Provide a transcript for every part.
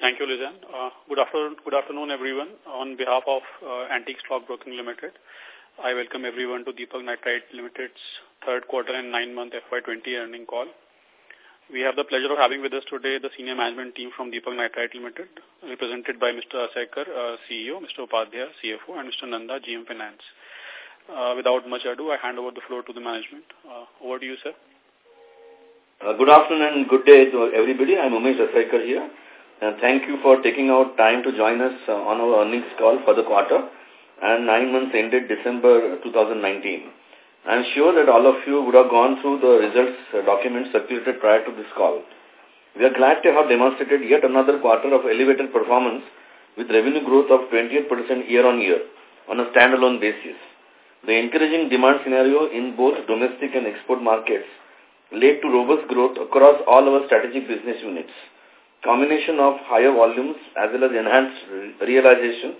Thank you, Lizanne. Uh, good, afternoon, good afternoon, everyone. On behalf of uh, Antique Stock Broking Limited, I welcome everyone to Deepak Nitrite Limited's third quarter and nine-month FY20 earning call. We have the pleasure of having with us today the senior management team from Deepak Nitrite Limited, represented by Mr. Asaikar, uh, CEO, Mr. Upadhyaya, CFO, and Mr. Nanda, GM Finance. Uh, without much ado, I hand over the floor to the management. Uh, over to you, sir. Uh, good afternoon and good day to everybody. I'm Umesh Asaikar here. And thank you for taking out time to join us uh, on our earnings call for the quarter and nine months ended December 2019. I'm sure that all of you would have gone through the results uh, documents circulated prior to this call. We are glad to have demonstrated yet another quarter of elevated performance with revenue growth of 28% year-on-year on a standalone basis. The encouraging demand scenario in both domestic and export markets led to robust growth across all our strategic business units combination of higher volumes as well as enhanced realization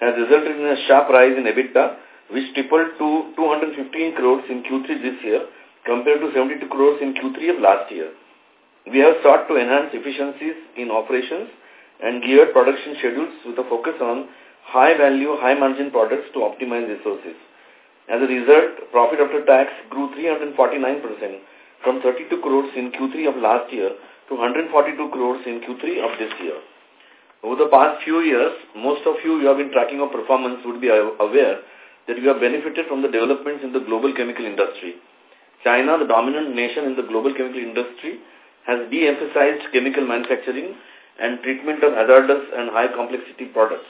has resulted in a sharp rise in EBITDA, which tripled to 215 crores in Q3 this year compared to 72 crores in Q3 of last year. We have sought to enhance efficiencies in operations and geared production schedules with a focus on high-value, high-margin products to optimize resources. As a result, profit after tax grew 349% from 32 crores in Q3 of last year to 142 crores in Q3 of this year. Over the past few years, most of you who have been tracking our performance would be aware that we have benefited from the developments in the global chemical industry. China, the dominant nation in the global chemical industry, has de-emphasized chemical manufacturing and treatment of hazardous and high complexity products.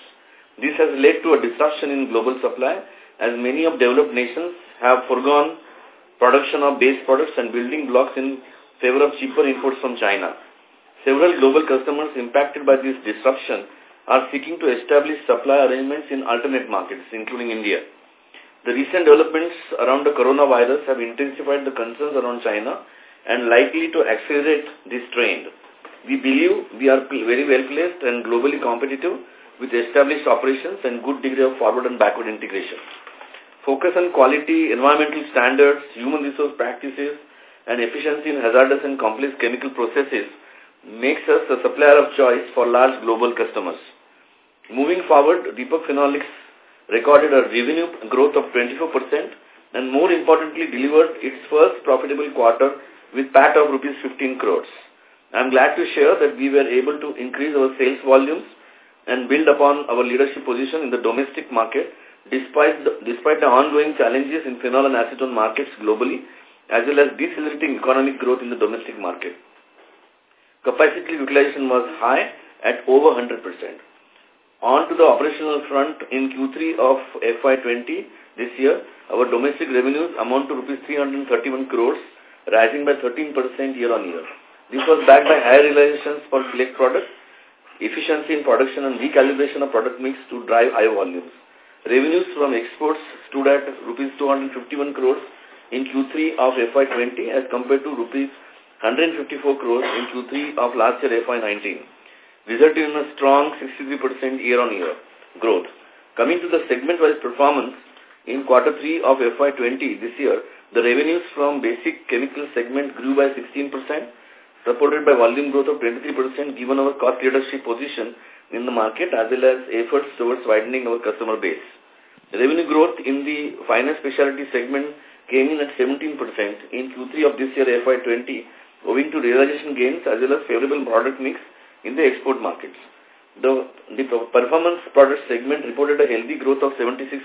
This has led to a disruption in global supply as many of developed nations have foregone production of base products and building blocks in favor of cheaper imports from China. Several global customers impacted by this disruption are seeking to establish supply arrangements in alternate markets, including India. The recent developments around the coronavirus have intensified the concerns around China and likely to accelerate this trend. We believe we are very well placed and globally competitive with established operations and good degree of forward and backward integration. Focus on quality, environmental standards, human resource practices, and efficiency in hazardous and complex chemical processes makes us a supplier of choice for large global customers. Moving forward, Deepak Phenolics recorded a revenue growth of 24% and more importantly delivered its first profitable quarter with PAT of rupees 15 crores. I am glad to share that we were able to increase our sales volumes and build upon our leadership position in the domestic market despite the, despite the ongoing challenges in phenol and acetone markets globally as well as decelerating economic growth in the domestic market. Capacity utilization was high at over 100%. On to the operational front, in Q3 of FY20 this year, our domestic revenues amount to rupees 331 crores, rising by 13% year-on-year. This was backed by higher realizations for select products, efficiency in production and recalibration of product mix to drive higher volumes. Revenues from exports stood at rupees 251 crores in Q3 of FY20 as compared to rupees 154 crores in Q3 of last year FY19, resulting in a strong 63% year-on-year growth. Coming to the segment-wise performance, in quarter 3 of FY20 this year, the revenues from basic chemical segment grew by 16%, supported by volume growth of 23% given our cost leadership position in the market as well as efforts towards widening our customer base. Revenue growth in the finance specialty segment came in at 17% in Q3 of this year FY20 owing to realization gains as well as favorable product mix in the export markets. The, the performance product segment reported a healthy growth of 76%.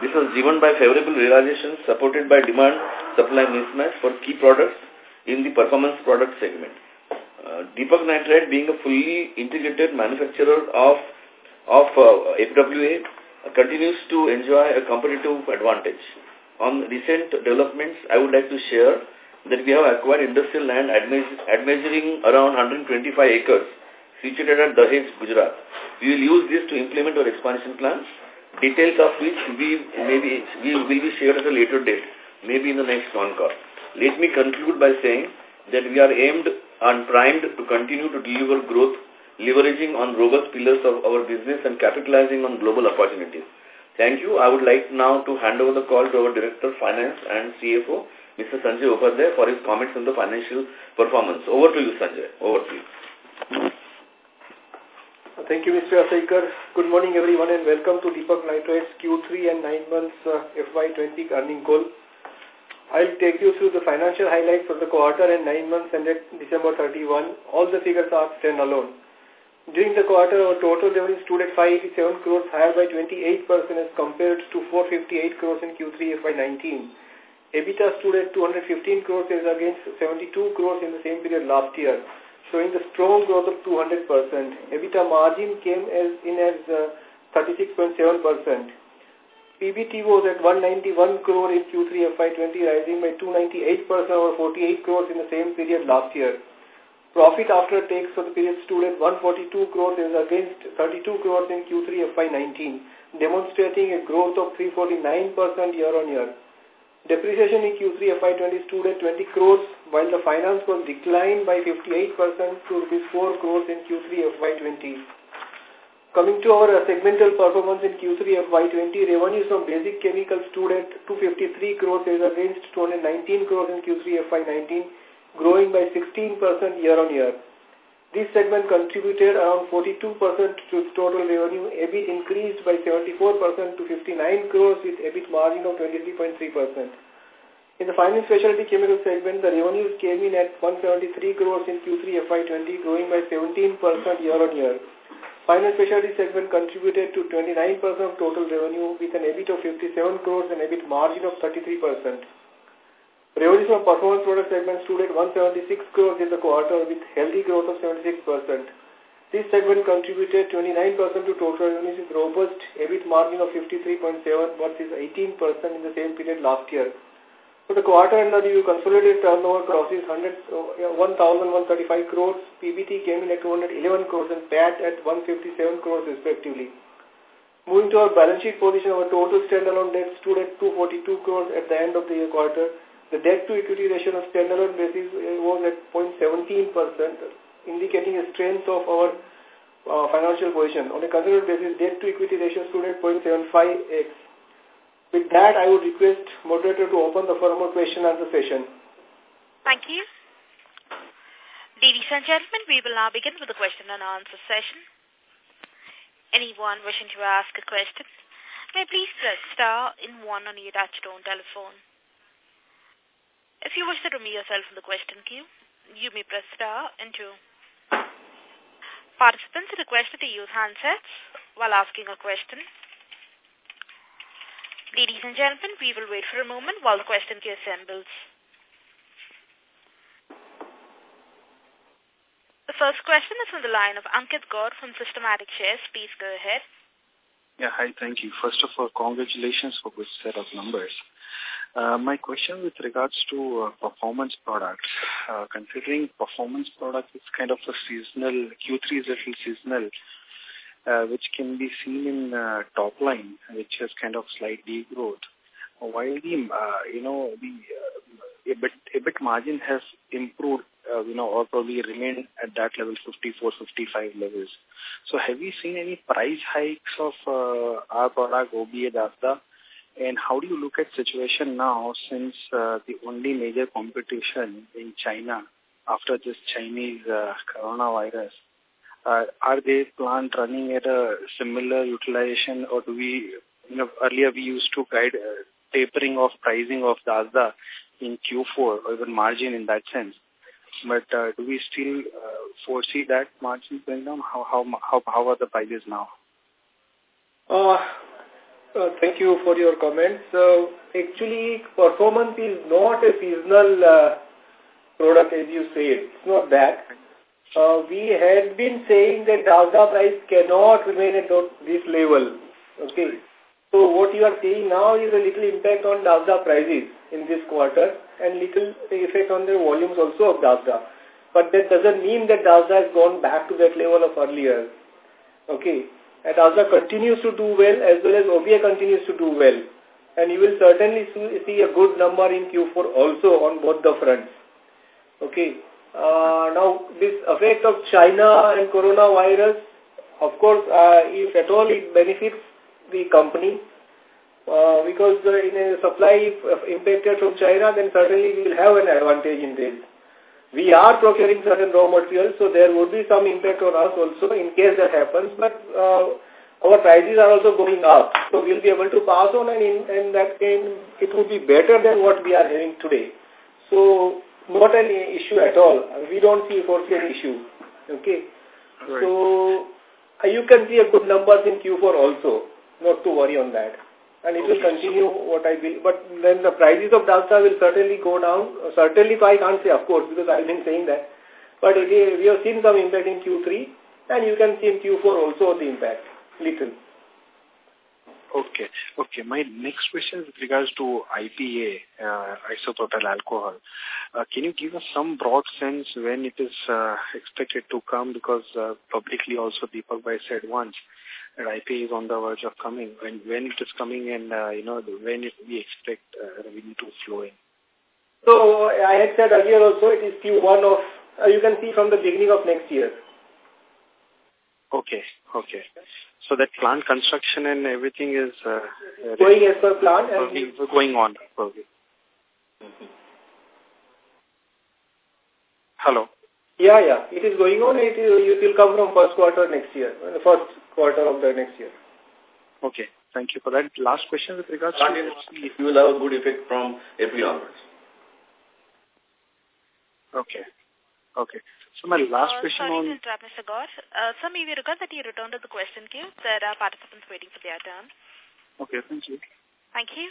This was driven by favorable realizations supported by demand-supply mismatch for key products in the performance product segment. Uh, Deepak Nitrite being a fully integrated manufacturer of, of uh, FWA uh, continues to enjoy a competitive advantage. On recent developments, I would like to share that we have acquired industrial land admeasuring around 125 acres situated at Dahej, Gujarat. We will use this to implement our expansion plans, details of which we maybe we will be shared at a later date, maybe in the next con call. Let me conclude by saying that we are aimed and primed to continue to deliver growth, leveraging on robust pillars of our business and capitalizing on global opportunities. Thank you. I would like now to hand over the call to our Director of Finance and CFO, Mr. Sanjay Upadhyay, for his comments on the financial performance. Over to you, Sanjay. Over to you. Thank you, Mr. Asaikar. Good morning, everyone, and welcome to Deepak Nitrite's Q3 and 9 months uh, FY20 earning call. I'll take you through the financial highlights for the quarter and 9 months ended December 31. All the figures are standalone. During the quarter, our total revenue stood at 587 crores, higher by 28% as compared to 458 crores in Q3 FY19. EBITDA stood at 215 crores as against 72 crores in the same period last year, showing the strong growth of 200%. EBITDA margin came as in as 36.7%. Uh, PBT was at 191 crore in Q3 FY20, rising by 298% over 48 crores in the same period last year. Profit after tax for the period stood at 142 crores as against 32 crores in Q3 FY19, demonstrating a growth of 349% year-on-year. Depreciation in Q3 FY20 stood at 20 crores, while the finance was declined by 58% to rupees 4 crores in Q3 FY20. Coming to our segmental performance in Q3 FY20, revenues from basic chemicals stood at 253 crores as against 219 crores in Q3 FY19, growing by 16% year-on-year. This segment contributed around 42% to total revenue. EBIT increased by 74% to 59 crores with EBIT margin of 23.3%. In the fine specialty chemical segment, the revenues came in at 173 crores in Q3 FY20, growing by 17% year-on-year. Fine specialty segment contributed to 29% of total revenue with an EBIT of 57 crores and EBIT margin of 33%. Revenues from performance product segment stood at 176 crores in the quarter with healthy growth of 76%. This segment contributed 29% to total revenues with robust EBIT margin of 53.7 versus 18% in the same period last year. For the quarter under review, consolidated turnover crosses uh, 1,135 crores, PBT came in at 211 crores and PAT at 157 crores respectively. Moving to our balance sheet position, our total standalone debt stood at 242 crores at the end of the year quarter the debt-to-equity ratio on standalone basis uh, was at 0.17%, indicating a strength of our uh, financial position. On a consolidated basis, debt-to-equity ratio stood at 0.75x. With that, I would request moderator to open the formal question and answer session. Thank you. Ladies and gentlemen, we will now begin with the question and answer session. Anyone wishing to ask a question may please press star in one on your touchtone telephone. If you wish to remove yourself from the question queue, you may press star and two. Participants are requested to use handsets while asking a question. Ladies and gentlemen, we will wait for a moment while the question queue assembles. The first question is from the line of Ankit Gaur from Systematic Shares. Please go ahead. Yeah, hi, thank you. First of all, congratulations for good set of numbers. Uh, my question with regards to uh, performance products, uh, considering performance product is kind of a seasonal, Q3 is a little seasonal, uh, which can be seen in uh, top line, which has kind of slight degrowth. While the, uh, you know, the uh, EBIT, EBIT margin has improved, uh, you know, or probably remained at that level, 54, 55 levels. So have you seen any price hikes of uh, our product, OBA DASDA, and how do you look at situation now since uh, the only major competition in China after this Chinese uh, coronavirus, uh, are they plant running at a similar utilization or do we, you know, earlier we used to guide uh, tapering of pricing of DASDA in Q4 or even margin in that sense. But uh, do we still uh, foresee that margin going down? How, how, how, how are the prices now? Uh, uh, thank you for your comments. So, actually, performance is not a seasonal uh, product as you say. It's not that. Uh, we had been saying that DASDA price cannot remain at this level. Okay. So what you are seeing now is a little impact on DASDA prices in this quarter and little effect on the volumes also of DASDA. But that doesn't mean that DASDA has gone back to that level of earlier. Okay and ASA continues to do well as well as OBA continues to do well. And you will certainly see a good number in Q4 also on both the fronts. Okay. Uh, now, this effect of China and coronavirus, of course, uh, if at all it benefits the company, uh, because uh, in a supply impacted from China, then certainly we will have an advantage in this. We are procuring certain raw materials, so there would be some impact on us also in case that happens. But uh, our prices are also going up. So we'll be able to pass on and in, that case it would be better than what we are having today. So not an issue at all. We don't see foresee an issue. Okay. Right. So uh, you can see a good numbers in Q4 also. Not to worry on that. And it will continue what I will. But then the prices of DASDA will certainly go down. Certainly, I can't say, of course, because I've been saying that. But it, we have seen some impact in Q3, and you can see in Q4 also the impact little. Okay. Okay. My next question is with regards to IPA, uh, isopropyl alcohol. Uh, can you give us some broad sense when it is uh, expected to come? Because uh, publicly also Deepak Bhai said once that IPA is on the verge of coming. When when it is coming and, uh, you know, when it, we expect uh, revenue to flow in? So I had said earlier also it is Q1 of, uh, you can see from the beginning of next year. Okay. Okay. So that plant construction and everything is uh, going as per plan and going on. Okay. Hello. Yeah, yeah. It is going on. It, is, it will come from first quarter next year, first quarter of the next year. Okay. Thank you for that. Last question with regards to... If you will have a good effect from April onwards. Okay. Okay. So my last uh, question sorry on... to interrupt, Mr. Gaur. Uh, sir, may we request that you return to the question queue? There are participants waiting for their turn. Okay, thank you. Thank you.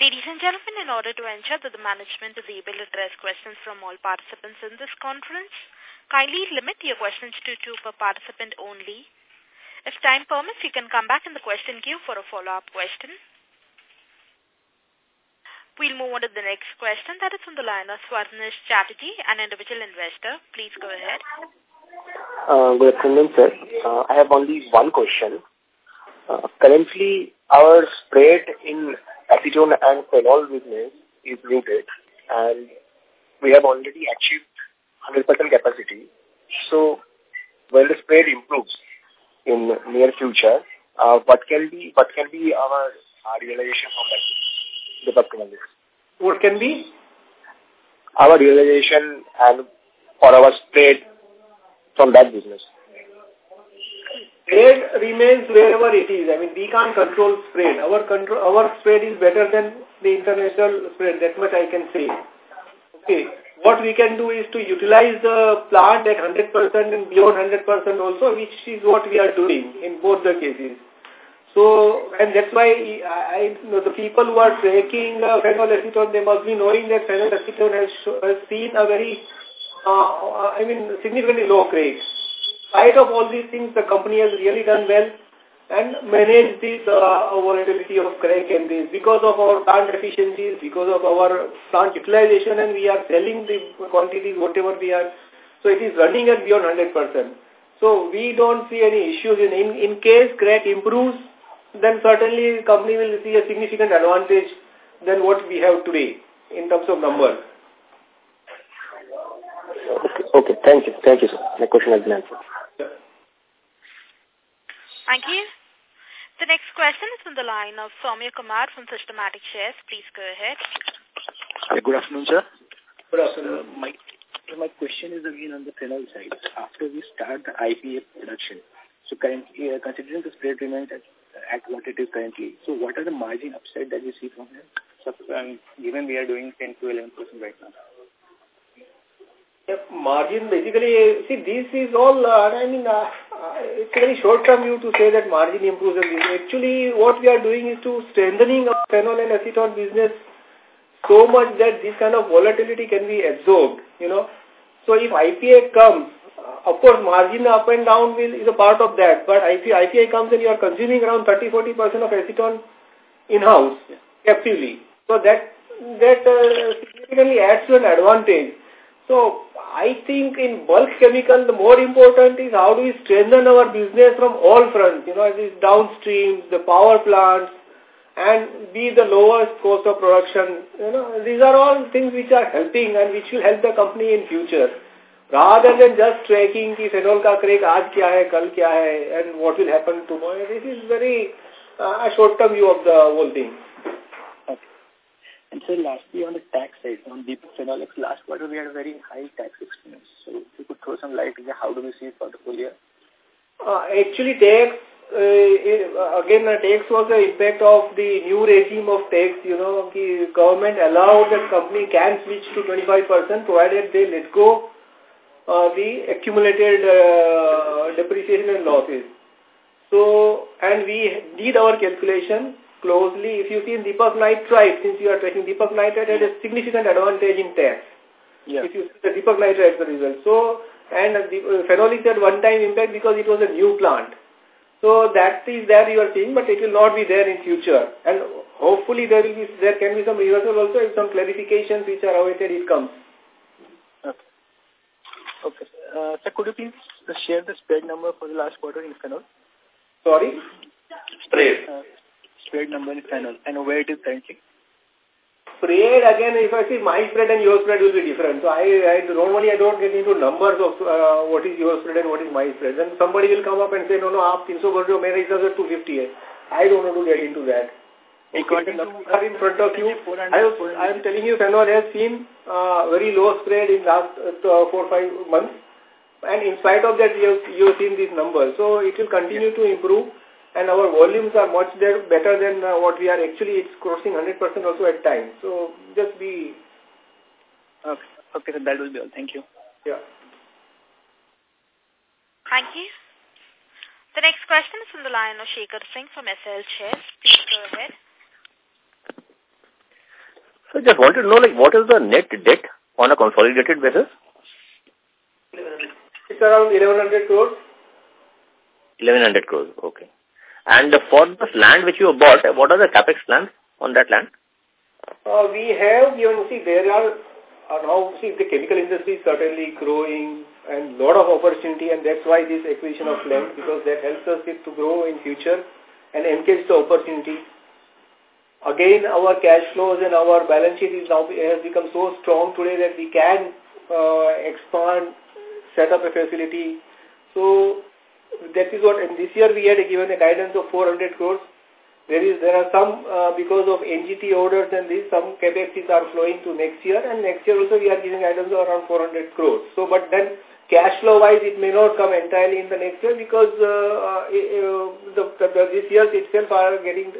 Ladies and gentlemen, in order to ensure that the management is able to address questions from all participants in this conference, kindly limit your questions to two per participant only. If time permits, you can come back in the question queue for a follow-up question. We'll move on to the next question. That is from the line of Swarnish Chatterjee, an individual investor. Please go ahead. Uh, good afternoon, sir. Uh, I have only one question. Uh, currently, our spread in acetone and phenol business is limited, and we have already achieved 100% capacity. So, when the spread improves in near future, uh, what can be what can be our, our realization of that? the What can be? Our realization and for our spread from that business. Spread remains wherever it is. I mean, we can't control spread. Our control, our spread is better than the international spread. That much I can say. Okay. What we can do is to utilize the plant at 100% and beyond 100% also, which is what we are doing in both the cases. So, and that's why I, I know the people who are tracking uh, phenol they must be knowing that phenol has, has seen a very, uh, I mean, significantly low grade. In spite of all these things, the company has really done well and manage this uh, volatility of crack and this because of our plant efficiencies, because of our plant utilization and we are selling the quantities whatever we are. So it is running at beyond 100%. So we don't see any issues in, in, in case crack improves, then certainly the company will see a significant advantage than what we have today in terms of numbers. Okay, okay. thank you. Thank you, sir. My question has been answered. Thank you. The next question is from the line of Soumya Kumar from Systematic Shares. Please go ahead. good afternoon, sir. Good afternoon. Uh, my, my question is again on the phenol side. After we start the IPA production, so currently, uh, considering the spread remains at at what it is currently. So what are the margin upside that you see from here? So, um, given we are doing 10 to 11% right now. Margin basically, see this is all, uh, I mean, uh, uh, it's very short term view to say that margin improves. Actually, what we are doing is to strengthening our phenol and acetone business so much that this kind of volatility can be absorbed, you know. So if IPA comes, of course, margin up and down will, is a part of that. But if IPA comes and you are consuming around 30-40% of acetone in-house, yeah. captively. So that, that uh, significantly adds to an advantage. So I think in bulk chemical, the more important is how do we strengthen our business from all fronts, you know, these downstreams, the power plants, and be the lowest cost of production. You know, these are all things which are helping and which will help the company in future rather than just tracking ki phenol ka crack aaj kya hai, kal kya hai, and what will happen tomorrow. This is very uh, a short-term view of the whole thing. So lastly, on the tax side, on Deepak Phenolics, last quarter we had a very high tax expense. So if you could throw some light how do we see it for the full year? Uh, actually, tax, uh, again, the tax was the impact of the new regime of tax. You know, the government allowed that company can switch to 25% provided they let go uh, the accumulated uh, depreciation and losses. So, and we did our calculation closely. If you see in Deepak Nitrite, since you are tracking Deepak Nitrite had a significant advantage in tax. Yeah. If you see the Deepak Nitrite the result. So, and the uh, phenolics had one-time impact because it was a new plant. So that is there you are seeing, but it will not be there in future. And hopefully there will be, there can be some reversal also if some clarifications which are awaited it comes. Okay. Okay. Uh, sir, could you please share the spread number for the last quarter in phenol? Sorry? Spread. Uh, spread number in phenol and where it is currently? Spread, again, if I see my spread and your spread will be different. So I, I normally I don't get into numbers of uh, what is your spread and what is my spread. Then somebody will come up and say, no, no, aap 300 bol rahe ho, mera is 250 hai. I don't want to get into that. Okay, to are in front of you, I, was, I am telling you, phenol has seen uh, very low spread in last uh, uh, four five months. And in spite of that, you have, you have seen these numbers. So it will continue yes. to improve and our volumes are much there, better than uh, what we are actually it's crossing 100% also at times so just be okay okay so that will be all thank you yeah thank you the next question is from the line of Shekhar Singh from SL Shares. Please go ahead. So just wanted to know like what is the net debt on a consolidated basis? It's around 1100 crores. 1100 crores, okay. And for this land which you bought, what are the capex plans on that land? Uh, we have you know, see, there are uh, now, see, the chemical industry is certainly growing and lot of opportunity and that's why this acquisition of land because that helps us to grow in future and encourage the opportunity. Again, our cash flows and our balance sheet is now has become so strong today that we can uh, expand, set up a facility. So that is what, and this year we had given a guidance of 400 crores. There is, there are some, uh, because of NGT orders and this, some capacities are flowing to next year, and next year also we are giving guidance of around 400 crores. So, but then cash flow wise, it may not come entirely in the next year because uh, uh, the, the, this year itself are getting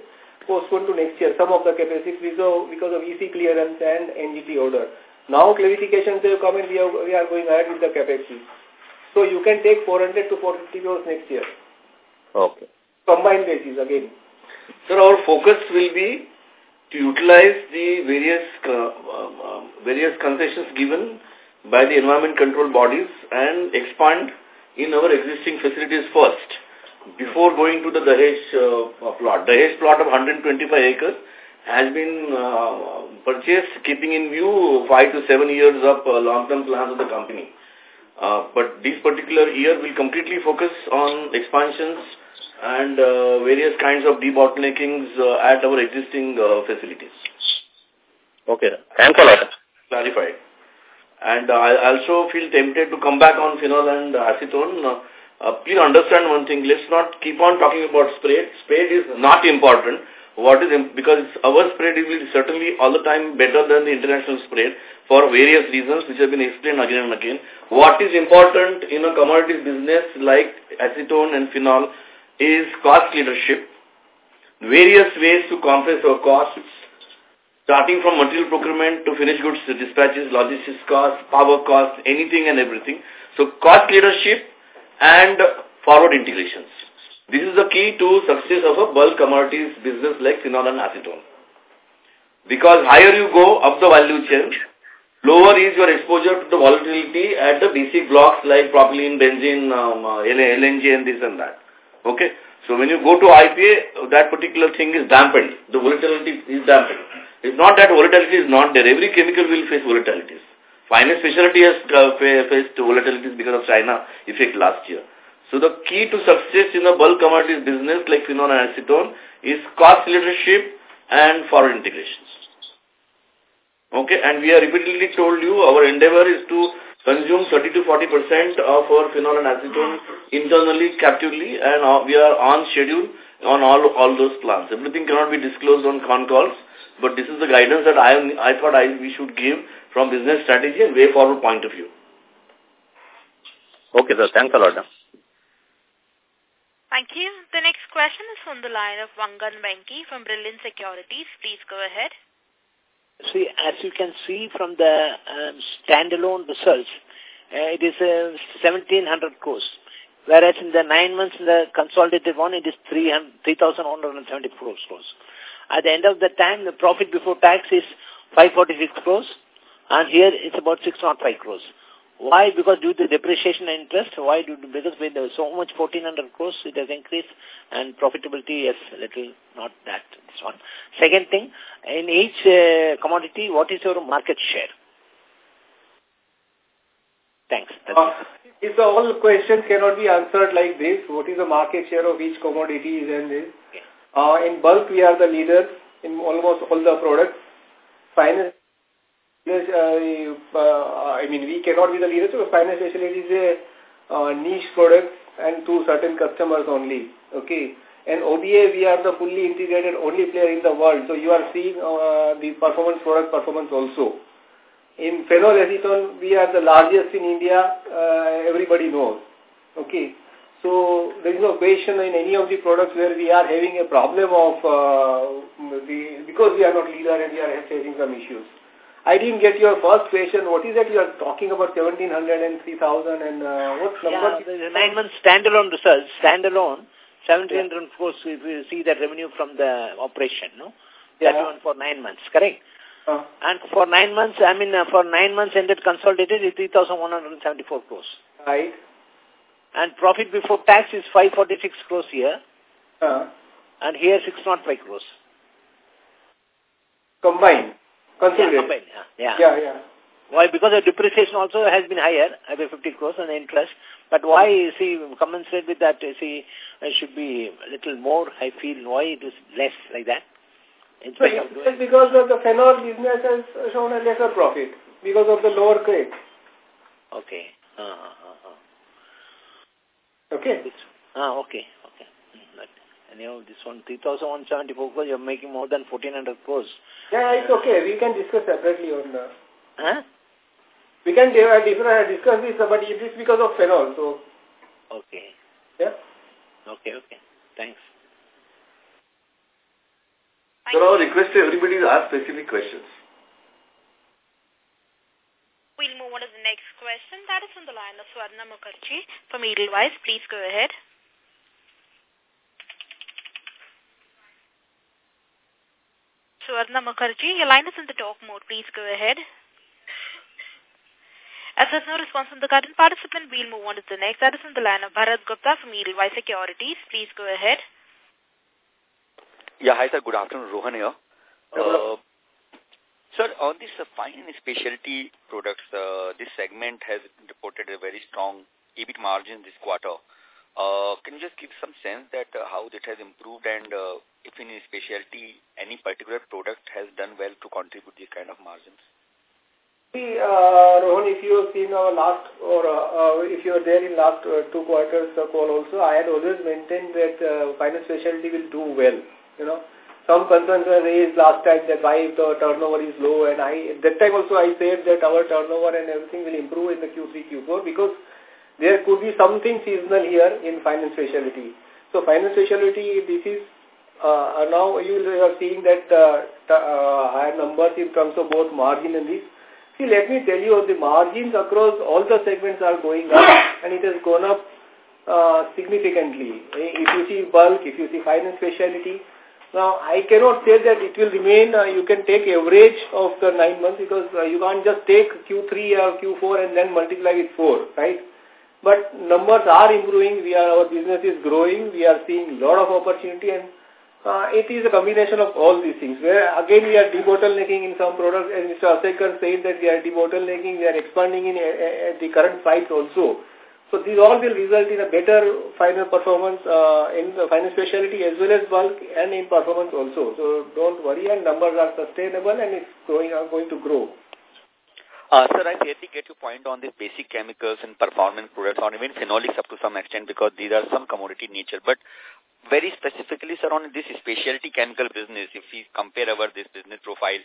postponed to next year, some of the capacities because of EC clearance and NGT order. Now clarifications have come and we are, we are going ahead with the capacities. So you can take 400 to 450 crores next year. Okay. Combined basis again. Sir, our focus will be to utilize the various uh, uh, various concessions given by the environment control bodies and expand in our existing facilities first before going to the Dahej uh, plot. Dahej plot of 125 acres has been uh, purchased keeping in view five to seven years of uh, long-term plans of the company. Uh, but this particular year will completely focus on expansions and uh, various kinds of debottleneckings uh, at our existing uh, facilities. Okay. Thanks a lot. Clarified. And uh, I also feel tempted to come back on phenol and acetone. Uh, uh, please understand one thing. Let's not keep on talking about spread. Spread is not important. What is because our spread will certainly all the time better than the international spread for various reasons which have been explained again and again. What is important in a commodities business like acetone and phenol is cost leadership, various ways to compress our costs, starting from material procurement to finished goods dispatches, logistics costs, power costs, anything and everything. So cost leadership and forward integrations. This is the key to success of a bulk commodities business like phenol and acetone. Because higher you go up the value chain, lower is your exposure to the volatility at the basic blocks like propylene, benzene, um, uh, LNG and this and that. Okay. So when you go to IPA, that particular thing is dampened. The volatility is dampened. It's not that volatility is not there. Every chemical will face volatilities. Finance specialty has uh, faced volatilities because of China effect last year. So the key to success in the bulk commodities business like phenol and acetone is cost leadership and forward integrations. Okay, and we have repeatedly told you our endeavor is to consume 30 to 40 percent of our phenol and acetone internally, captively, and uh, we are on schedule on all all those plans. Everything cannot be disclosed on con calls, but this is the guidance that I I thought I we should give from business strategy and way forward point of view. Okay, sir. Thanks a lot. Thank you. The next question is from the line of Wangan Venki from Brilliant Securities. Please go ahead. See, as you can see from the um, standalone results, uh, it is uh, 1700 crores. Whereas in the nine months in the consolidated one, it is 3,170 crores. At the end of the time, the profit before tax is 546 crores, and here it's about 605 crores. Why? Because due to depreciation and interest. Why? Due to, because with so much 1400 crores, it has increased and profitability is little not that. This one. Second thing, in each uh, commodity, what is your market share? Thanks. Uh, if the whole question cannot be answered like this, what is the market share of each commodity is and this? Uh, in bulk, we are the leader in almost all the products. Finance uh, uh, I mean, we cannot be the leaders because finance specialty is a uh, niche product and to certain customers only. Okay. And OBA, we are the fully integrated only player in the world. So you are seeing uh, the performance product performance also. In phenol we are the largest in India. Uh, everybody knows. Okay. So there is no question in any of the products where we are having a problem of uh, the because we are not leader and we are facing some issues. I didn't get your first question. What is that you are talking about 1700 and 3000 and uh, what number? Yeah, the nine months standalone results, standalone, 1700 yeah. crores if you see the revenue from the operation, no? Yeah. That one for nine months, correct? Uh. And for nine months, I mean, uh, for nine months ended consolidated is 3,174 crores. Right. And profit before tax is 546 crores here. Uh. And here 605 crores. Combined. Consolidated. Yeah, yeah. yeah, yeah. Why? Because the depreciation also has been higher, I about 50 crores on the interest. But why, see, commensurate with that, see, it should be a little more, I feel, why it is less like that? In so it's because of the phenol business has shown a lesser profit, because of the lower grade. Okay. Uh, uh, uh. Okay. Ah, okay, okay. But anyhow, this one, 3,174 crores, you're making more than 1,400 crores. Yeah, it's okay. We can discuss separately on the... Huh? We can uh, discuss this, but it is because of phenol, so... Okay. Yeah? Okay, okay. Thanks. So our request to everybody to ask specific questions. We'll move on to the next question. That is from the line of Swarna Mukherjee from Edelweiss. Please go ahead. Swarna Mukherjee, your line is in the talk mode. Please go ahead. As there's no response from the current participant, we'll move on to the next. That is on the line of Bharat Gupta from Edelweiss Securities. Please go ahead. Yeah, hi sir. Good afternoon. Rohan here. Uh, sir, on this uh, fine specialty products, uh, this segment has reported a very strong EBIT margin this quarter. Uh, can you just give some sense that uh, how it has improved and uh, if in specialty any particular product has done well to contribute these kind of margins? See, uh, Rohan, if you have seen our last, or uh, uh, if you are there in last uh, two quarters call also, I had always maintained that uh, finance specialty will do well. You know, some concerns were raised last time that why the turnover is low, and I at that time also I said that our turnover and everything will improve in the Q3, Q4 because there could be something seasonal here in finance specialty. So finance specialty, this is uh, now you are seeing that uh, uh, higher numbers in terms of both margin and this. See, let me tell you, the margins across all the segments are going up and it has gone up uh, significantly. If you see bulk, if you see finance specialty, now I cannot say that it will remain, uh, you can take average of the nine months because uh, you can't just take Q3 or Q4 and then multiply with 4, right? But numbers are improving, we are, our business is growing, we are seeing a lot of opportunity and uh, it is a combination of all these things. Where again we are debottlenecking in some products, as Mr. Asaikar said that we are debottlenecking, we are expanding in uh, the current sites also. So these all will result in a better final performance uh, in the final specialty as well as bulk and in performance also. So don't worry and numbers are sustainable and it's going, are going to grow. Uh, sir, I fairly get your point on the basic chemicals and performance products or even phenolics up to some extent because these are some commodity nature. But very specifically, sir, on this specialty chemical business, if we compare our this business profile,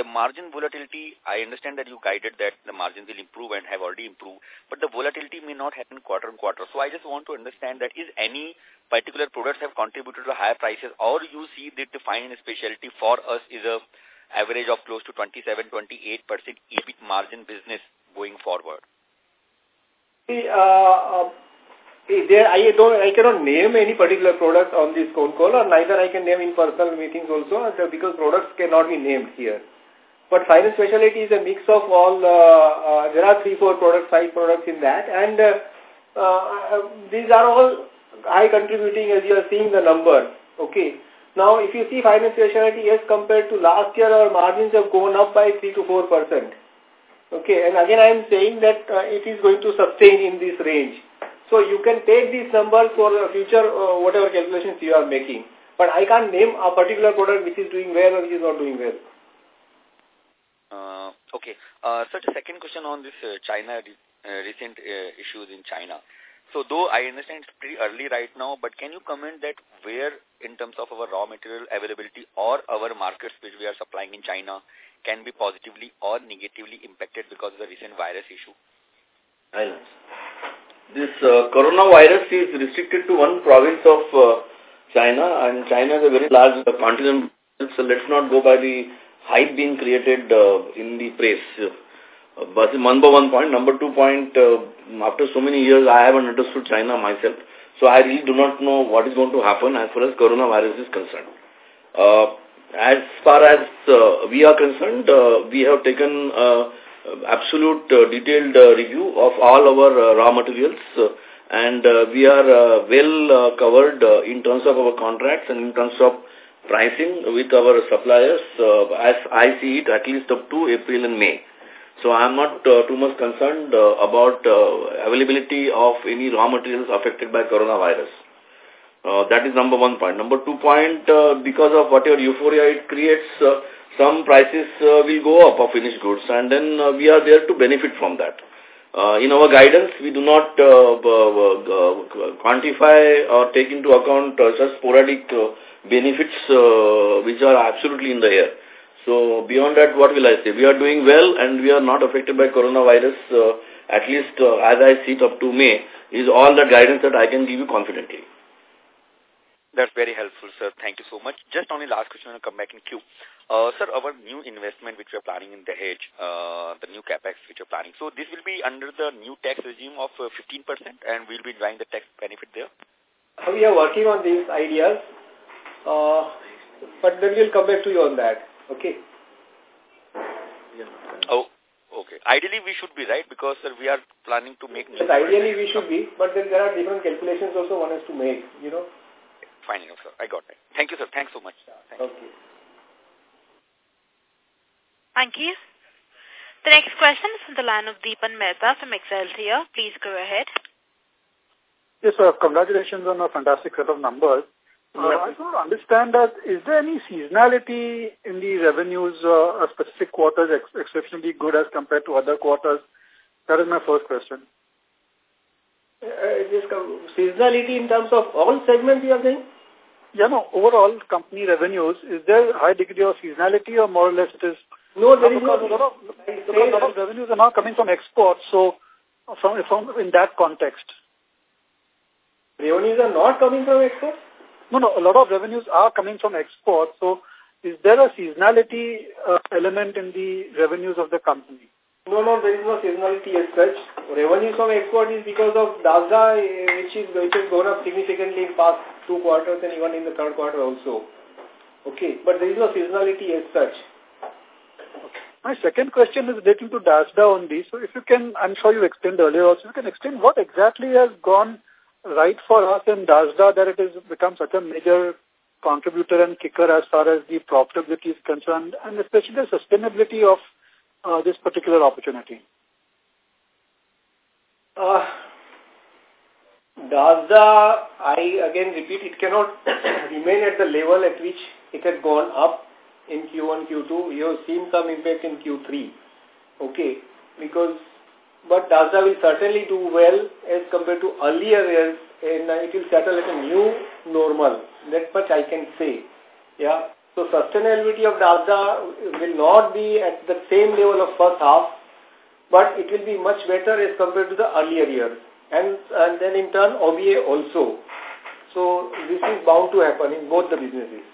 the margin volatility, I understand that you guided that the margins will improve and have already improved, but the volatility may not happen quarter on quarter. So I just want to understand that is any particular products have contributed to higher prices or you see that the fine specialty for us is a average of close to 27-28% EBIT margin business going forward? Uh, uh, there, I don't, I cannot name any particular product on this phone call, or neither I can name in personal meetings also, because products cannot be named here. But fine specialty is a mix of all, uh, uh, there are three, four products, five products in that, and uh, uh, these are all high contributing as you are seeing the number. Okay. Now, if you see fine specialty as compared to last year, our margins have gone up by 3 to 4 percent. Okay, and again I am saying that uh, it is going to sustain in this range. So you can take these numbers for the future, uh, whatever calculations you are making. But I can't name a particular product which is doing well or which is not doing well. Uh, okay. Uh, so the second question on this uh, China, uh, recent uh, issues in China. So though I understand it's pretty early right now, but can you comment that where in terms of our raw material availability or our markets which we are supplying in China can be positively or negatively impacted because of the recent virus issue? I This uh, coronavirus is restricted to one province of uh, China and China is a very large continent so let's not go by the hype being created uh, in the press. But number one point. Number two point, uh, after so many years I haven't understood China myself. So I really do not know what is going to happen as far as coronavirus is concerned. Uh, as far as uh, we are concerned, uh, we have taken uh, absolute uh, detailed uh, review of all our uh, raw materials uh, and uh, we are uh, well uh, covered uh, in terms of our contracts and in terms of pricing with our suppliers uh, as I see it at least up to April and May. So I am not uh, too much concerned uh, about uh, availability of any raw materials affected by coronavirus. Uh, that is number one point. Number two point, uh, because of whatever euphoria it creates, uh, some prices will go up of finished goods and then we are there to benefit from that. In our guidance, we do not quantify or take into account such sporadic benefits which are absolutely in the air. So beyond that, what will I say? We are doing well and we are not affected by coronavirus, uh, at least uh, as I see it up to May, is all the guidance that I can give you confidently. That's very helpful, sir. Thank you so much. Just only last question, I'll come back in queue. Uh, sir, our new investment which we are planning in Dahej, uh, the new capex which we're planning, so this will be under the new tax regime of 15% uh, and we'll be enjoying the tax benefit there? We are working on these ideas, uh, but then we'll come back to you on that. Okay? Oh, okay. Ideally, we should be, right? Because sir, we are planning to make... Yes, ideally, we should be, but then there are different calculations also one has to make, you know? Fine enough, sir. I got it. Thank you, sir. Thanks so much. Thank okay. You. Thank you. The next question is from the line of Deepan Mehta from Excelsior. Please go ahead. Yes, sir. Congratulations on a fantastic set of numbers. Uh, I want to understand that is there any seasonality in the revenues, uh, a specific quarters ex exceptionally good as compared to other quarters? That is my first question. Uh, this seasonality in terms of all segments you are saying? Yeah, no, overall company revenues, is there a high degree of seasonality or more or less it is? No, there is no. A lot of, because a lot of revenues are now coming from exports, so from, from in that context. Revenues are not coming from exports? No, no, a lot of revenues are coming from exports, so is there a seasonality uh, element in the revenues of the company? No, no, there is no seasonality as such. Revenues from export is because of DASDA, which is which has gone up significantly in past two quarters and even in the third quarter also. Okay, but there is no seasonality as such. Okay. My second question is relating to DASDA only. So if you can, I'm sure you explained earlier also, you can explain what exactly has gone right for us in DASDA that it has become such a major contributor and kicker as far as the profitability is concerned and especially the sustainability of uh, this particular opportunity? Uh, DASDA, I again repeat, it cannot remain at the level at which it had gone up in Q1, Q2. You have seen some impact in Q3. Okay, because, but DASDA will certainly do well as compared to earlier years and uh, it will settle at a new normal. That much I can say. Yeah. So sustainability of DASDA will not be at the same level of first half, but it will be much better as compared to the earlier years. And, and then in turn, OBA also. So this is bound to happen in both the businesses.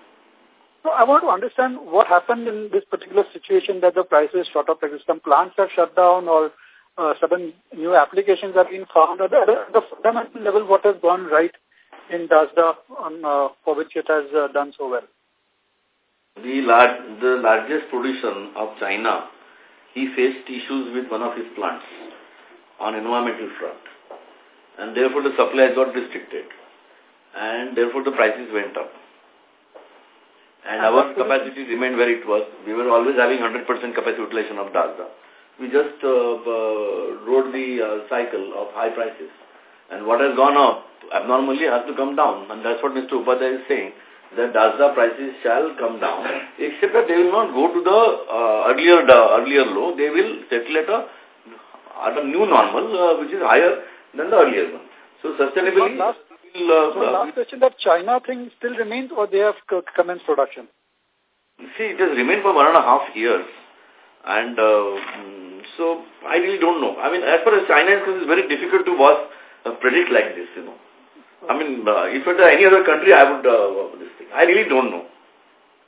So I want to understand what happened in this particular situation that the prices shot up, like some plants have shut down or uh, certain new applications have been found. At the, the fundamental level, what has gone right in DASDA on, uh, for which it has uh, done so well? The, large, the largest producer of China, he faced issues with one of his plants on environmental front. And therefore the supply got restricted. And therefore the prices went up. And our capacity remained where it was. We were always having 100% capacity utilization of DASDA. We just uh, uh, rode the uh, cycle of high prices. And what has gone up abnormally has to come down. And that's what Mr. Upadhyay is saying, that DASDA prices shall come down, except that they will not go to the uh, earlier the earlier low. They will settle at a, at a new normal, uh, which is higher than the earlier one. So sustainably, uh, so last question, that China thing still remains or they have commenced production? See, it has remained for one and a half years. And uh, so I really don't know. I mean, as far as China is concerned, it's very difficult to was, uh, predict like this, you know. I mean, uh, if it were any other country, I would, uh, this thing. I really don't know.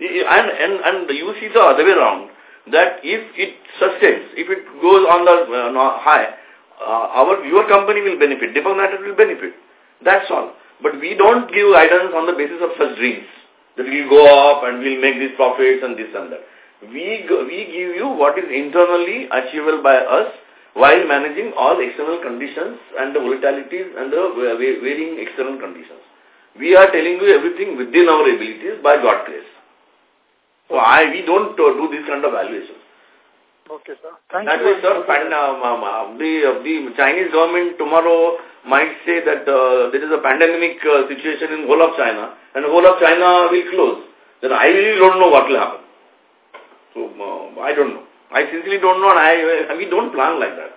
And, and, and you see the other way around, that if it sustains, if it goes on the uh, high, uh, our, your company will benefit, Deepak Nitrite will benefit. That's all. But we don't give guidance on the basis of such dreams that we'll go up and we'll make these profits and this and that. We, we give you what is internally achievable by us while managing all external conditions and the volatilities and the varying external conditions. We are telling you everything within our abilities by God grace. So I, we don't uh, do this kind of valuations. Okay, sir. Thank that you. Way, sir, and, um, um, the, uh, the Chinese government tomorrow might say that uh, there is a pandemic uh, situation in whole of China and whole of China will close. Then I really don't know what will happen. So, uh, I don't know. I sincerely don't know and I, we don't plan like that.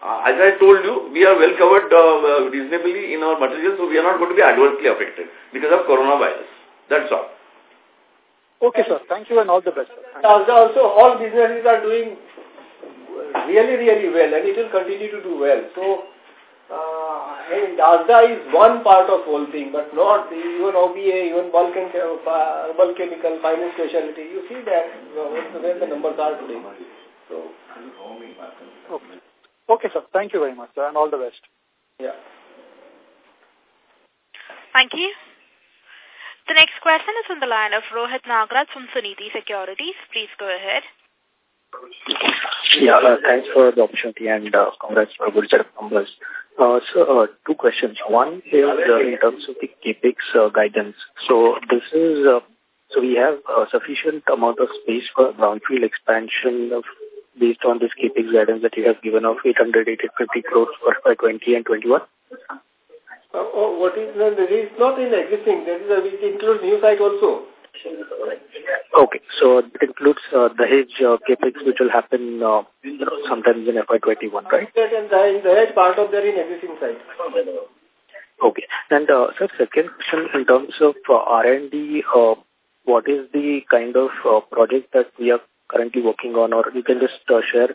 Uh, as I told you, we are well covered uh, reasonably in our materials, so we are not going to be adversely affected because of coronavirus. That's all. Okay, sir. Thank you and all the best. Also, also, all businesses are doing really, really well and it will continue to do well. So, uh, I mean, DASDA is one part of whole thing, but not even OBA, even bulk, and, uh, bulk chemical, fine and specialty. You see that uh, where the numbers are today. So, okay. okay, sir. Thank you very much, sir, and all the best. Yeah. Thank you. The next question is on the line of Rohit Nagraj from Sunidhi Securities. Please go ahead. Yeah, uh, thanks for the opportunity and uh, congrats for good set of numbers. Uh, so, uh, two questions. One is uh, in terms of the capex uh, guidance. So, this is uh, so we have a sufficient amount of space for brownfield expansion of based on this capex guidance that you have given of 800, 850 crores for 20 and 21. Uh, oh, what is no, this is not in existing. That is a, it includes new site also. Okay, so it includes uh, Dahej uh, capex which will happen uh, sometimes in FY21, right? That and the, Dahej part of their in existing site. Okay, and uh, sir, second question in terms of uh, R&D, uh, what is the kind of uh, project that we are currently working on, or you can just uh, share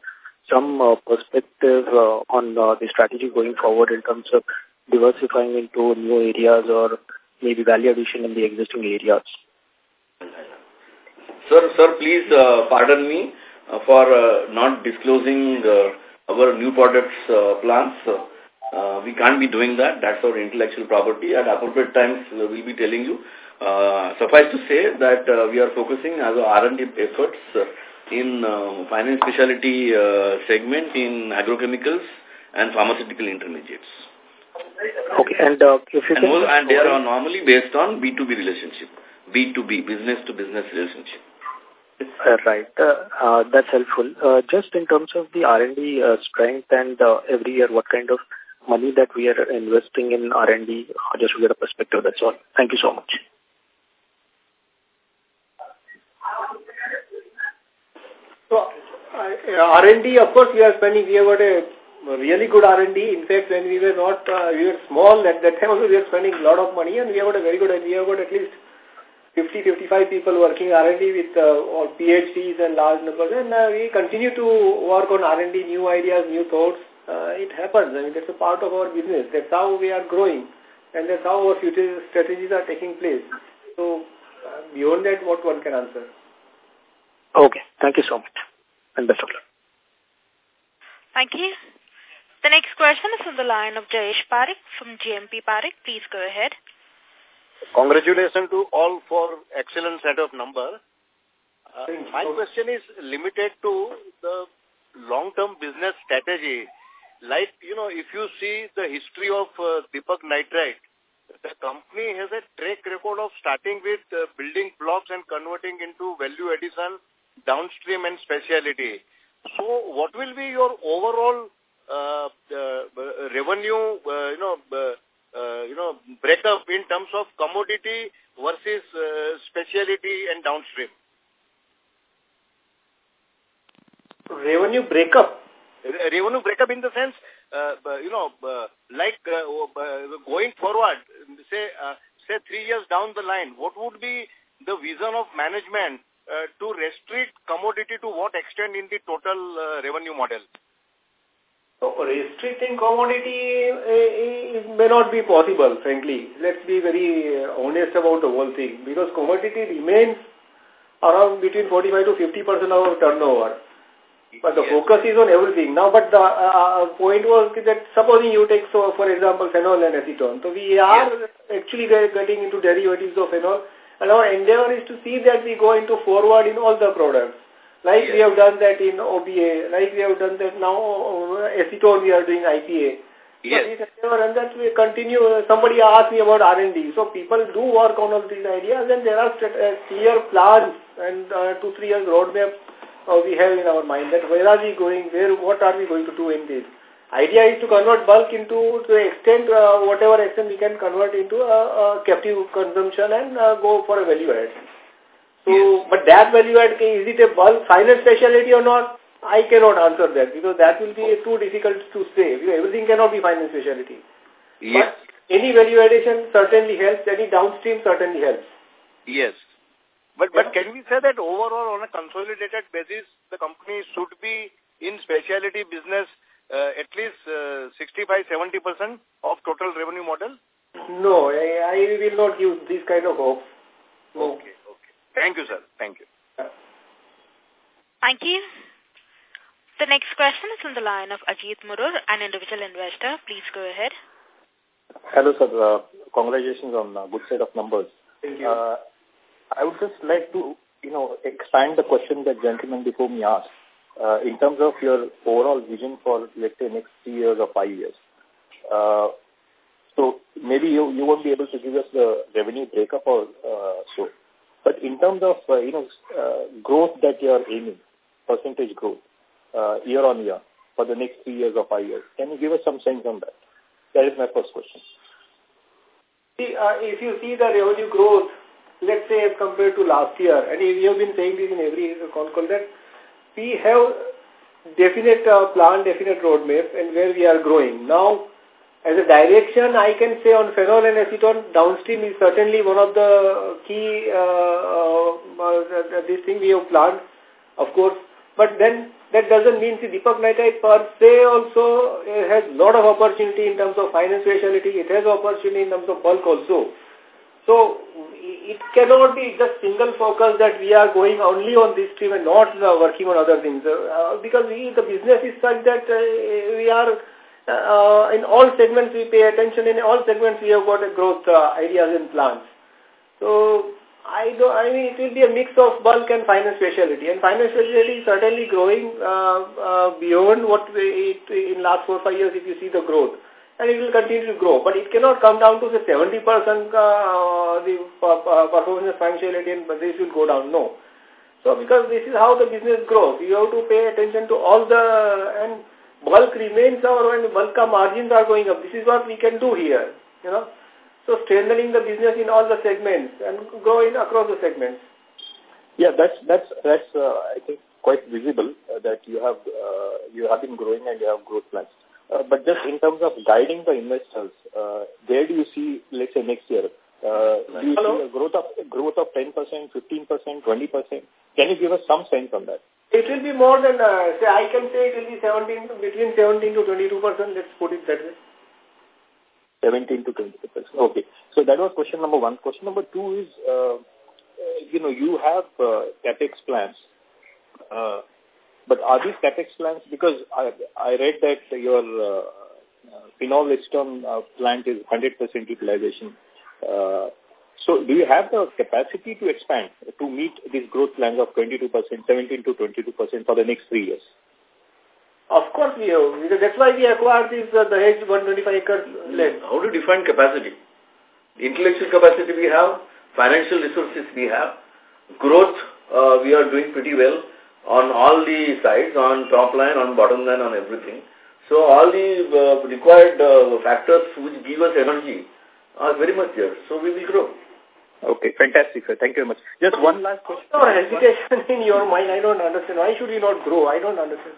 some uh, perspective uh, on uh, the strategy going forward in terms of diversifying into new areas or maybe value addition in the existing areas. Sir, sir, please uh, pardon me uh, for uh, not disclosing uh, our new products uh, plans. Uh, we can't be doing that. That's our intellectual property. At appropriate times, we'll be telling you. Uh, suffice to say that uh, we are focusing as our R&D efforts in uh, fine and specialty uh, segment in agrochemicals and pharmaceutical intermediates. Okay, and uh, if you and, and they are normally based on B2B relationship, B2B, business-to-business relationship. Uh, right, uh, uh, that's helpful. Uh, just in terms of the R&D uh, strength and uh, every year what kind of money that we are investing in R&D, uh, just to get a perspective, that's all. Thank you so much. So, uh, R&D, of course, we are spending, we have got a really good R&D. In fact, when we were not, uh, we were small at that time also we were spending a lot of money and we have got a very good, we have got at least 50, 55 people working R&D with uh, all PhDs and large numbers and uh, we continue to work on R&D, new ideas, new thoughts. Uh, it happens. I mean, that's a part of our business. That's how we are growing and that's how our future strategies are taking place. So, uh, beyond that, what one can answer. Okay. Thank you so much. And best of luck. Thank you. The next question is from the line of Jayesh Parik from GMP Parik. Please go ahead. Congratulations to all for excellent set of number. Uh, my question is limited to the long-term business strategy. Like, you know, if you see the history of uh, Deepak Nitrite, the company has a track record of starting with uh, building blocks and converting into value addition, downstream and specialty. So what will be your overall uh, uh, revenue, uh, you know, uh, uh, you know, breakup in terms of commodity versus uh, specialty and downstream? Revenue break breakup? Revenue breakup in the sense, uh, you know, uh, like uh, uh, going forward, say, uh, say three years down the line, what would be the vision of management uh, to restrict commodity to what extent in the total uh, revenue model? So restricting commodity uh, may not be possible, frankly. Let's be very honest about the whole thing because commodity remains around between 45 to 50 percent of our turnover. But the yes. focus is on everything. Now, but the uh, point was that supposing you take, so for example, phenol and acetone. So we are yes. actually getting into derivatives of phenol. And our endeavor is to see that we go into forward in all the products. Like yes. we have done that in OBA, like we have done that now, uh, acetone we are doing IPA. Yes. and that we continue. Somebody asked me about R&D. So people do work on all these ideas and there are uh, clear plans and uh, two, three years roadmap uh, we have in our mind that where are we going, where, what are we going to do in this. Idea is to convert bulk into, to extent, uh, whatever extent we can convert into a, a captive consumption and uh, go for a value add. So, yes. but that value add, is it a bulk final specialty or not? I cannot answer that because that will be too difficult to say. Everything cannot be final specialty. Yes. But any value addition certainly helps, any downstream certainly helps. Yes. But but can we say that overall on a consolidated basis, the company should be in specialty business uh, at least 65-70% uh, of total revenue model? No, I, I will not give this kind of hope. No. Okay. Thank you, sir. Thank you. Thank you. The next question is on the line of Ajit Murur, an individual investor. Please go ahead. Hello, sir. Uh, congratulations on a good set of numbers. Thank you. Uh, I would just like to, you know, expand the question that gentleman before me asked uh, in terms of your overall vision for, let's say, next three years or five years. Uh, so maybe you, you won't be able to give us the revenue breakup or uh, so. But in terms of, uh, you know, uh, growth that you are aiming, percentage growth, uh, year on year for the next three years or five years, can you give us some sense on that? That is my first question. See, uh, if you see the revenue growth let's say as compared to last year, and we have been saying this in every con call that we have definite uh, plan, definite roadmap, and where we are growing. Now, as a direction, I can say on phenol and acetone, downstream is certainly one of the key, uh, uh, this thing we have planned, of course. But then that doesn't mean the Deepak Nitrite per se also has lot of opportunity in terms of fine and specialty. It has opportunity in terms of bulk also. So it cannot be just single focus that we are going only on this stream and not uh, working on other things. Uh, because we, the business is such that uh, we are uh, in all segments we pay attention. In all segments we have got a growth uh, ideas and plans. So I do, I mean it will be a mix of bulk and fine and specialty. And fine and specialty is certainly growing uh, uh, beyond what we, it, in last four five years if you see the growth and it will continue to grow. But it cannot come down to the 70% uh, the uh, performance functionality and this will go down. No. So because this is how the business grows, you have to pay attention to all the, and bulk remains our, and bulk margins are going up. This is what we can do here, you know. So strengthening the business in all the segments and growing across the segments. Yeah, that's, that's, that's uh, I think, quite visible uh, that you have, uh, you have been growing and you have growth plans. Uh, but just in terms of guiding the investors, uh, where do you see, let's say, next year? Uh, do you Hello? see a growth of growth of 10%, 15%, 20%? Can you give us some sense on that? It will be more than, uh, say, I can say it will be 17, between 17 to 22%, let's put it that way. 17 to 22 percent. Okay. So that was question number one. Question number two is, uh, you know, you have uh, capex plans, uh, but are these capex plans because I I read that your uh, phenol acetone uh, plant is 100% utilization. Uh, so do you have the capacity to expand to meet these growth plans of 22%, 17 to 22% for the next three years? Of course we have, because that's why we acquired this, uh, Dahej 125 acre land. How to define capacity? Intellectual capacity we have, financial resources we have, growth uh, we are doing pretty well on all the sides, on top line, on bottom line, on everything. So all the uh, required uh, factors which give us energy are very much there. So we will grow. Okay, fantastic, sir. Thank you very much. Just one last question. Or hesitation in your mind, I don't understand. Why should you not grow? I don't understand.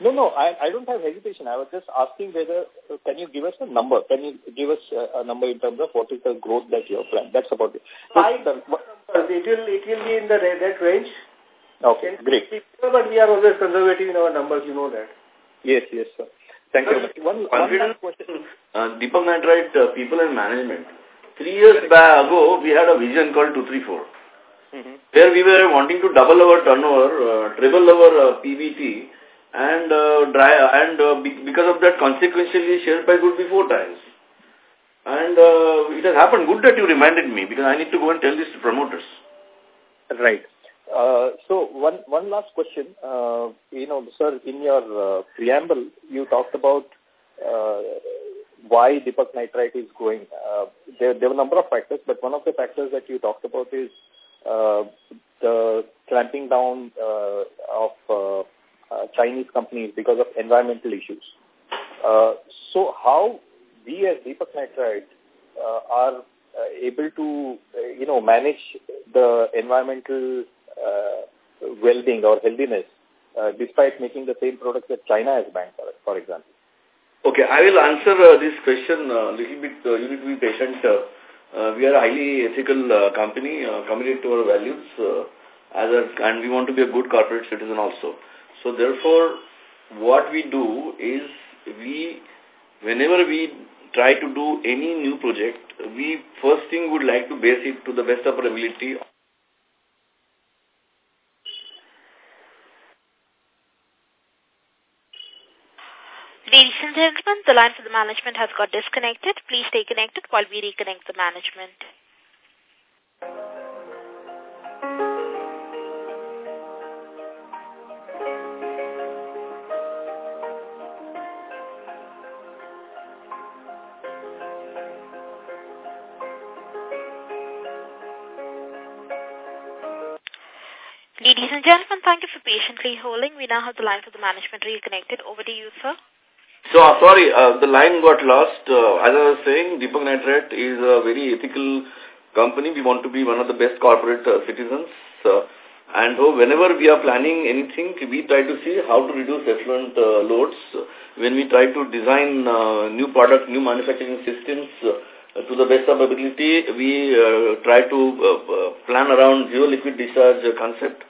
No, no, I, I don't have hesitation. I was just asking whether, uh, can you give us a number? Can you give us uh, a number in terms of what is the growth that you have planned? That's about it. So, I, the, it, will, it will be in the that range. Okay, great. But we are always conservative in our numbers, you know that. Yes, yes, sir. Thank you. One, one last question. Uh, Deepak Nitrite, uh, people and management. Three years back ago, we had a vision called 234. Mm -hmm. Where we were wanting to double our turnover, uh, triple our uh, PBT, and uh, dry and uh, because of that consequentially share price would be four times and uh, it has happened good that you reminded me because I need to go and tell this to promoters right uh, so one one last question uh, you know sir in your uh, preamble you talked about uh, why Deepak Nitrite is growing uh, there, there were a number of factors but one of the factors that you talked about is uh, the clamping down uh, of uh, uh, Chinese companies because of environmental issues. Uh, so how we as Deepak Nitrite uh, are uh, able to, uh, you know, manage the environmental uh, or healthiness uh, despite making the same products that China has banned, for, for example? Okay, I will answer uh, this question a uh, little bit. Uh, you need to be patient. Uh, we are a highly ethical uh, company, uh, committed to our values, as a, and we want to be a good corporate citizen also. So therefore, what we do is we, whenever we try to do any new project, we first thing would like to base it to the best of our ability Ladies and gentlemen, the line for the management has got disconnected. Please stay connected while we reconnect the management. Ladies and gentlemen, thank you for patiently holding. We now have the line for the management reconnected. Over to you, sir. So, uh, sorry, uh, the line got lost. Uh, as I was saying, Deepak Nitrite is a very ethical company. We want to be one of the best corporate uh, citizens. Uh, and so whenever we are planning anything, we try to see how to reduce effluent uh, loads. When we try to design uh, new product, new manufacturing systems, uh, to the best of ability, we uh, try to uh, uh plan around zero liquid discharge concept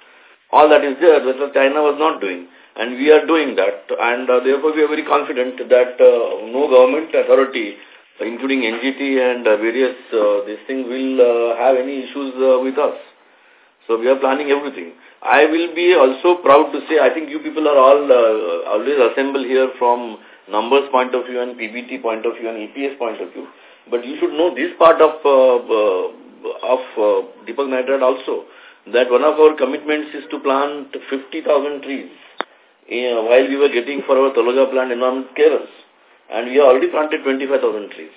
all that is there, that China was not doing. And we are doing that. And uh, therefore, we are very confident that uh, no government authority, including NGT and uh, various uh, things, will uh, have any issues uh, with us. So we are planning everything. I will be also proud to say, I think you people are all uh, always assemble here from numbers point of view and PBT point of view and EPS point of view. But you should know this part of of Deepak Nitrite also that one of our commitments is to plant 50,000 trees uh, while we were getting for our Taloja plant environment clearance. And we have already planted 25,000 trees.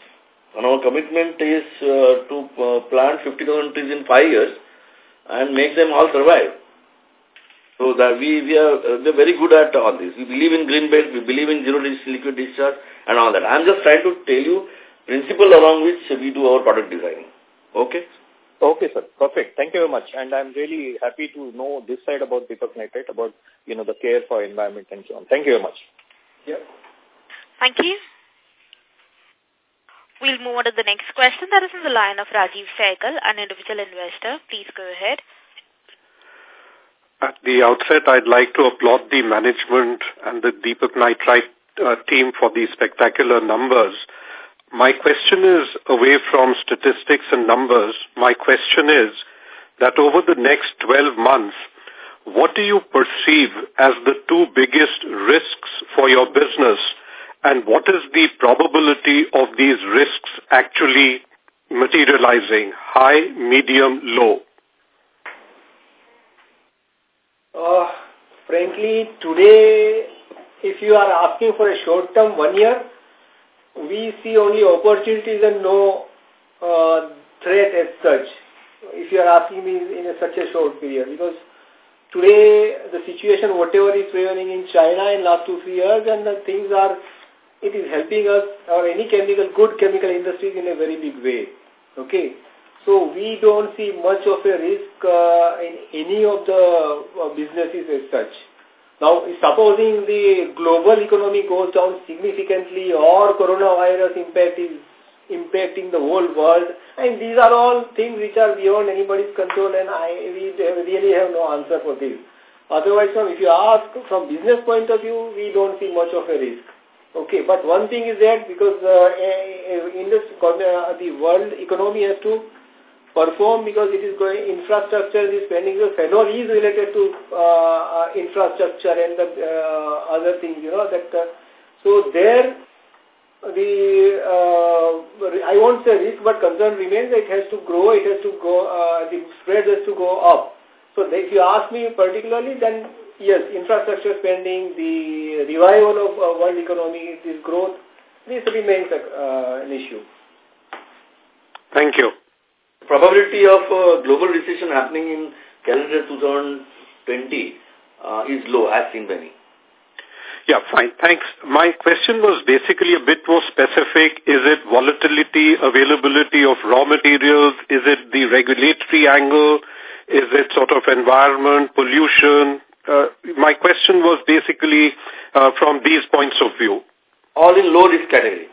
And our commitment is uh, to uh, plant 50,000 trees in five years and make them all survive. So that we, we are uh, are very good at all this. We believe in green belt, we believe in zero liquid discharge and all that. I'm just trying to tell you principle along which we do our product designing. Okay? Okay, sir. Perfect. Thank you very much. And I'm really happy to know this side about Deepak Nitrite, about, you know, the care for environment and so on. Thank you very much. Yeah. Thank you. We'll move on to the next question. That is in the line of Rajiv Sehgal, an individual investor. Please go ahead. At the outset, I'd like to applaud the management and the Deepak Nitrite uh, team for these spectacular numbers. My question is away from statistics and numbers. My question is that over the next 12 months, what do you perceive as the two biggest risks for your business and what is the probability of these risks actually materializing, high, medium, low? Uh, frankly, today, if you are asking for a short term, one year, we see only opportunities and no uh, threat as such. If you are asking me in a, such a short period, because today the situation, whatever is prevailing in China in last two, three years, and the things are it is helping us or any chemical, good chemical industries in a very big way. Okay. So we don't see much of a risk uh, in any of the uh, businesses as such. Now, supposing the global economy goes down significantly or coronavirus impact is impacting the whole world, and these are all things which are beyond anybody's control and I we really have no answer for this. Otherwise, if you ask from business point of view, we don't see much of a risk. Okay, but one thing is that because uh, in this uh, the world economy has to perform because it is going infrastructure is spending the phenol is related to uh, uh, infrastructure and the uh, other things you know that uh, so there the uh, I won't say risk but concern remains it has to grow it has to go uh, the spread has to go up so if you ask me particularly then yes, infrastructure spending, the revival of world economy, this growth, this remains uh, an issue. Thank you. Probability of uh, global recession happening in calendar 2020 uh, is low, as seen by me. Yeah, fine. Thanks. My question was basically a bit more specific. Is it volatility, availability of raw materials? Is it the regulatory angle? Is it sort of environment, pollution, uh, my question was basically uh, from these points of view. All in low risk category.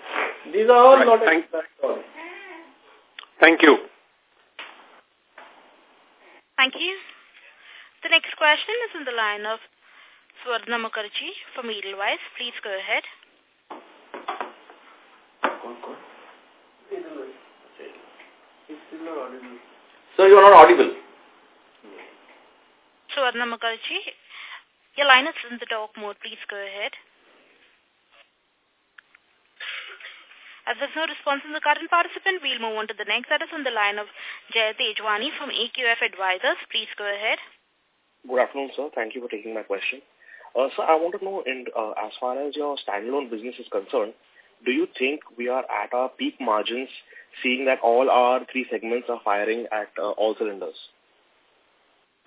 These are all right. not Thank, Thank you. Thank you. The next question is in the line of Swarna Mukherjee from Edelweiss. Please go ahead. Sir, you are not audible. Swarna Mukherjee, your line is in the talk mode. Please go ahead. As there's no response from the current participant, we'll move on to the next. That is on the line of Jay Tejwani from AQF Advisors. Please go ahead. Good afternoon, sir. Thank you for taking my question. Uh, sir, I want to know, in, uh, as far as your standalone business is concerned, do you think we are at our peak margins, seeing that all our three segments are firing at uh, all cylinders?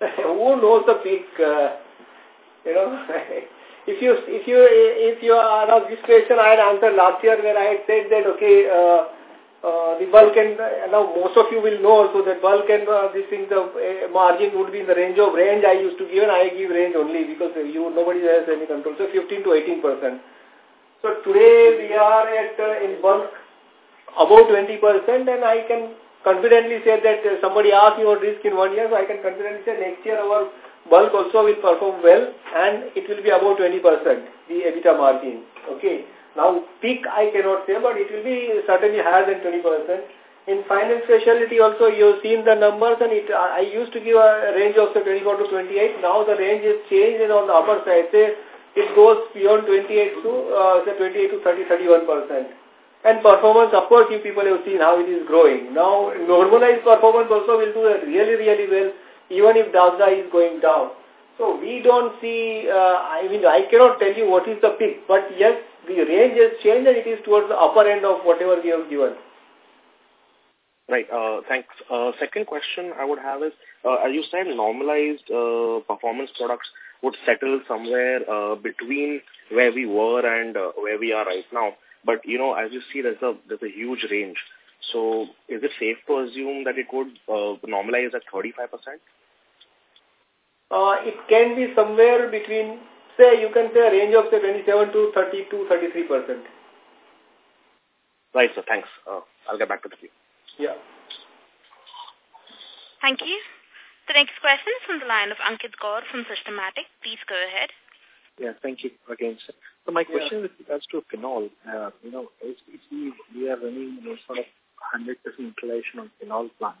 Who knows the peak? Uh, you know, if you if you if you are of this question, I had answered last year where I had said that okay, uh, uh, the bulk and uh, now most of you will know also that bulk and uh, this thing the uh, margin would be in the range of range I used to give and I give range only because you nobody has any control. So 15 to 18 percent. So today we are at uh, in bulk about 20 percent and I can confidently say that uh, somebody asked me about risk in one year, so I can confidently say next year our bulk also will perform well and it will be about 20%, the EBITDA margin. Okay. Now, peak I cannot say, but it will be certainly higher than 20%. In fine and specialty also, you've seen the numbers and it, I used to give a range of say 24 to 28. Now the range is changed and on the upper side, say it goes beyond 28 to, uh, say 28 to 30, 31%. And performance, of course, you people have seen how it is growing. Now, normalized performance also will do really, really well, even if DASDA is going down. So we don't see, uh, I mean, I cannot tell you what is the peak, but yes, the range has changed and it is towards the upper end of whatever we have given. Right. Uh, thanks. Uh, second question I would have is, uh, as you said, normalized uh, performance products would settle somewhere uh, between where we were and uh, where we are right now. But, you know, as you see, there's a, there's a huge range. So is it safe to assume that it would uh, normalize at 35%? Uh, it can be somewhere between, say, you can say a range of say 27 to 30 to 33%. Right, sir. Thanks. Uh, I'll get back to the queue. Yeah. Thank you. The next question is from the line of Ankit Gaur from Systematix. Please go ahead. Yeah, thank you again, sir. So my question yeah. with regards to phenol, uh, you know, if, if we, we are running you know, sort of 100% utilization on phenol plant,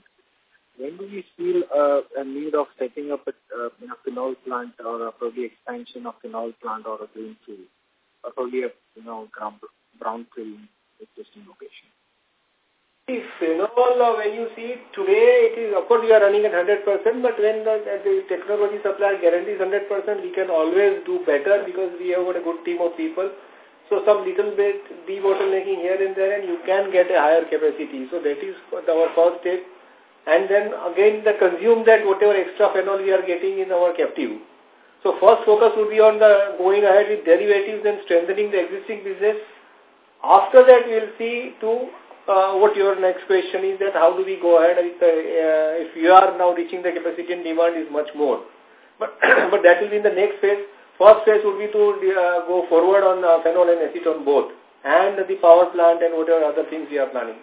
when do we feel uh, a need of setting up a uh, phenol plant or a probably expansion of phenol plant or a greenfield, or probably a you know ground, brownfield existing location? See, phenol, uh, when you see it today, it is, of course, we are running at 100%, but when the, the technology supplier guarantees 100%, we can always do better because we have got a good team of people. So some little bit debottlenecking here and there, and you can get a higher capacity. So that is our first step. And then again, the consume that whatever extra phenol we are getting in our captive. So first focus will be on the going ahead with derivatives and strengthening the existing business. After that, we will see to uh, what your next question is that how do we go ahead with, uh, uh, if you are now reaching the capacity and demand is much more. But, but that will be in the next phase. First phase would be to uh, go forward on uh, phenol and acetone both and the power plant and whatever other things we are planning.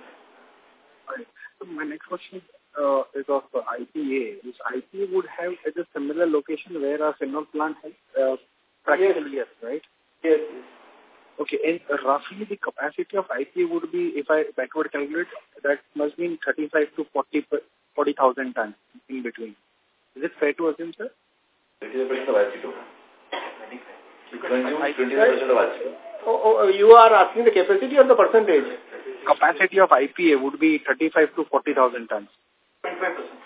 Right. So my next question uh, is of uh, IPA. This IPA would have at a similar location where our phenol plant has uh, practically yes. yes, right? Yes, yes. Okay, and roughly the capacity of IPA would be, if I backward calculate, that must mean 35 to 40 40,000 tons in between. Is it fair to assume, sir? 25% of aceto. It consumes 25% of aceto. Oh, oh, you are asking the capacity or the percentage? Capacity of IPA would be 35 to 40,000 tons. 25%.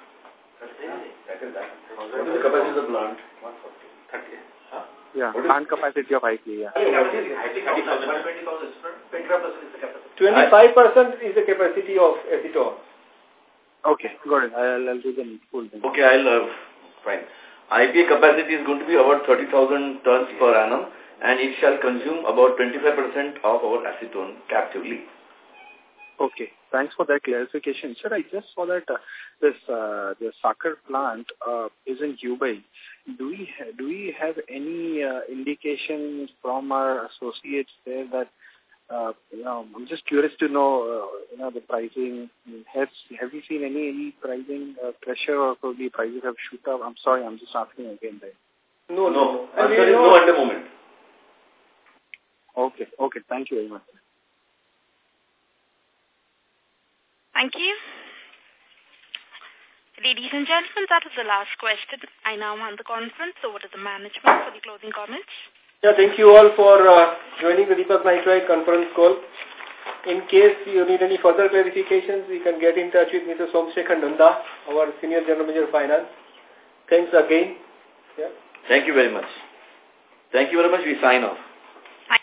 That is that. What is the capacity of the plant? 140. 30. Yeah, plant capacity of IPA, yeah. 25% is the capacity of acetone. Okay, got it. I'll, I'll do the full thing. Okay, I'll, uh, fine. IPA capacity is going to be about 30,000 tons per annum and it shall consume about 25% of our acetone captively. Okay, thanks for that clarification. Sir, I just saw that uh, this uh, the Sakar plant uh, is in Dubai. Do we do we have any uh, indications from our associates there that uh, you know, I'm just curious to know, uh, you know, the pricing. Has have you seen any any pricing uh, pressure or probably prices have shoot up? I'm sorry, I'm just asking again. There. No, no, no. There is no at the moment. Okay, okay. Thank you very much. Thank you. Ladies and gentlemen, that is the last question. I now hand the conference over to the management for the closing comments. Yeah, thank you all for uh, joining the Deepak Nitrite conference call. In case you need any further clarifications, you can get in touch with Mr. Somsekhar Nanda, our Senior General Manager Finance. Thanks again. Yeah. Thank you very much. Thank you very much. We sign off.